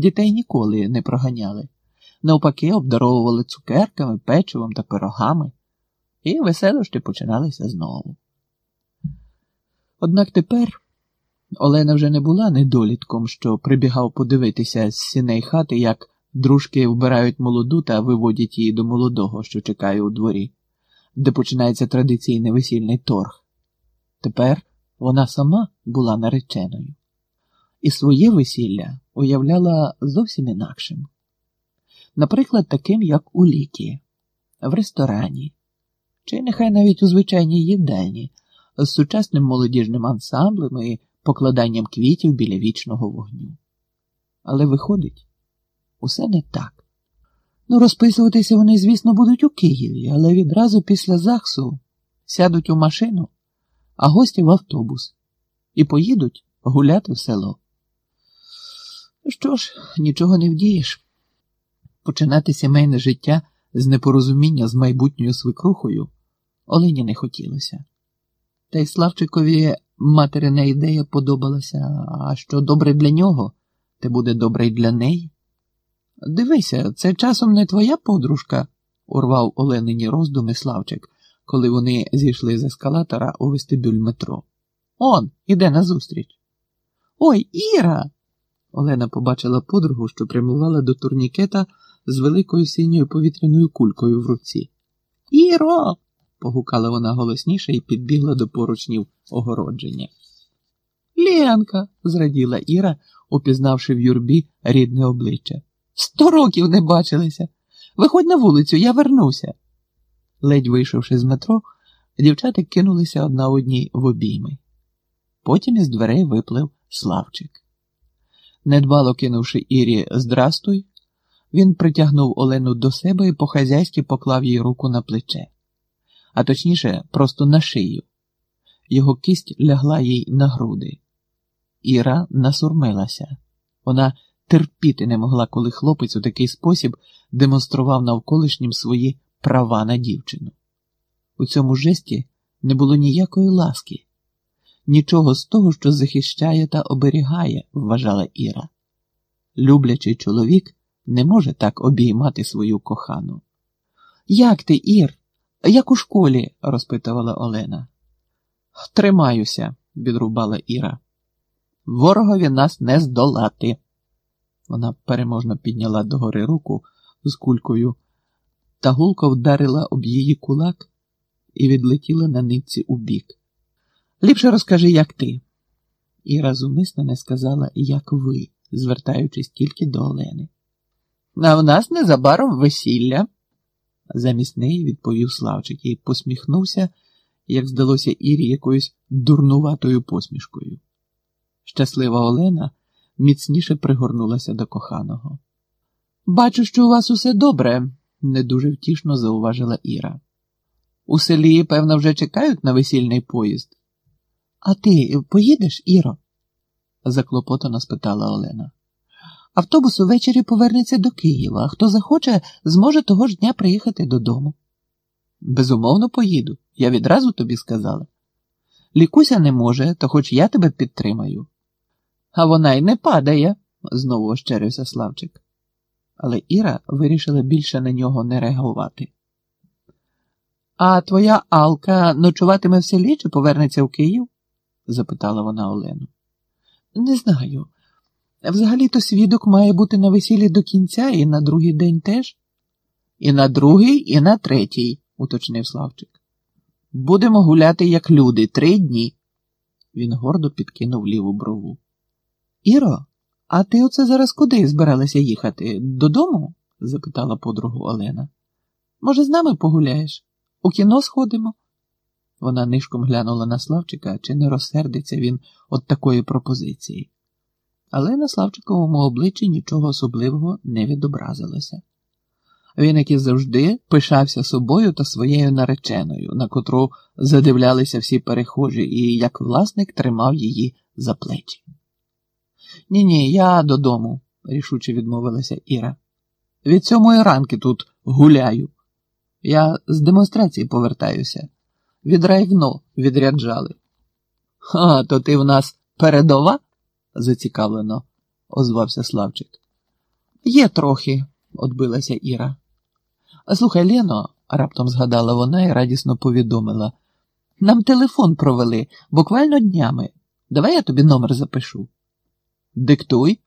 Дітей ніколи не проганяли, навпаки, обдаровували цукерками, печивом та пирогами, і веселощі починалися знову. Однак тепер Олена вже не була недолітком, що прибігав подивитися з сіней хати, як дружки вбирають молоду та виводять її до молодого, що чекає у дворі, де починається традиційний весільний торг. Тепер вона сама була нареченою, і своє весілля уявляла зовсім інакшим. Наприклад, таким, як у лікі, в ресторані, чи нехай навіть у звичайній їдальні з сучасним молодіжним ансамблем і покладанням квітів біля вічного вогню. Але виходить, усе не так. Ну, розписуватися вони, звісно, будуть у Києві, але відразу після ЗАГСу сядуть у машину, а гості в автобус і поїдуть гуляти в село. Що ж, нічого не вдієш. Починати сімейне життя з непорозуміння з майбутньою свекрухою Олені не хотілося. Та й Славчикові материна ідея подобалася, а що добре для нього, те буде добре й для неї. Дивися, це часом не твоя подружка, урвав Оленині роздуми Славчик, коли вони зійшли з ескалатора у вестибюль метро. Он іде назустріч. Ой, Іра! Олена побачила подругу, що прямувала до турнікета з великою синьою повітряною кулькою в руці. Іро! погукала вона голосніше і підбігла до поручнів огородження. Ленка, зраділа Іра, упізнавши в юрбі рідне обличчя. Сто років не бачилися. Виходь на вулицю, я вернуся. Ледь вийшовши з метро, дівчата кинулися одна одній в обійми. Потім із дверей виплив Славчик. Недбало кинувши Ірі здрастуй, він притягнув Олену до себе і по-хазяйськи поклав їй руку на плече, а точніше, просто на шию. Його кість лягла їй на груди. Іра насурмилася. Вона терпіти не могла, коли хлопець у такий спосіб демонстрував навколишнім свої права на дівчину. У цьому жесті не було ніякої ласки, нічого з того, що захищає та оберігає, вважала Іра. Люблячий чоловік не може так обіймати свою кохану. Як ти, Ір? Як у школі? розпитувала Олена. Тримаюся, відрубала Іра. Ворогові нас не здолати. Вона переможно підняла догори руку з кулькою, та гулко вдарила об її кулак і відлетіла на нитці у бік. Ліпше розкажи, як ти. Іра зумисно не сказала, як ви, звертаючись тільки до Олени. А в нас незабаром весілля, замість неї відповів Славчик і посміхнувся, як здалося Ірі якоюсь дурнуватою посмішкою. Щаслива Олена міцніше пригорнулася до коханого. Бачу, що у вас усе добре, не дуже втішно зауважила Іра. У селі, певно, вже чекають на весільний поїзд. А ти поїдеш, Іро? заклопотано спитала Олена. Автобус увечері повернеться до Києва, а хто захоче, зможе того ж дня приїхати додому. Безумовно, поїду, я відразу тобі сказала. Лікуся не може, то хоч я тебе підтримаю. А вона й не падає, знову ощерився Славчик. Але Іра вирішила більше на нього не реагувати. А твоя Алка ночуватиме в селі чи повернеться в Київ? Запитала вона Олену. Не знаю. Взагалі-то свідок має бути на весіллі до кінця і на другий день теж. І на другий, і на третій, уточнив Славчик. Будемо гуляти, як люди, три дні. Він гордо підкинув ліву брову. Іро, а ти оце зараз куди збиралася їхати? Додому? запитала подругу Олена. Може, з нами погуляєш? У кіно сходимо? Вона нишком глянула на Славчика, чи не розсердиться він от такої пропозиції. Але на Славчиковому обличчі нічого особливого не відобразилося. Він, як і завжди, пишався собою та своєю нареченою, на котру задивлялися всі перехожі, і як власник тримав її за плечі. Ні, ні, я додому, рішуче відмовилася Іра. Від сьомої ранки тут гуляю. Я з демонстрації повертаюся. Від райвно відряджали. А, то ти в нас передова? зацікавлено озвався Славчик. Є трохи, odбилася Іра. Слухай, Лено, раптом згадала вона і радісно повідомила. Нам телефон провели буквально днями. Давай я тобі номер запишу. Диктуй.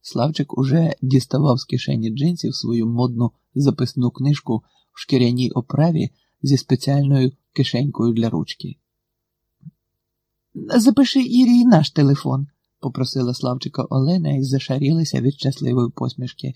Славчик уже діставав з кишені джинсів свою модну записну книжку в шкіряній оправі зі спеціальною кишенькою для ручки. Запиши Ірі наш телефон, попросила Славчика Олена і зашарілася від щасливої посмішки.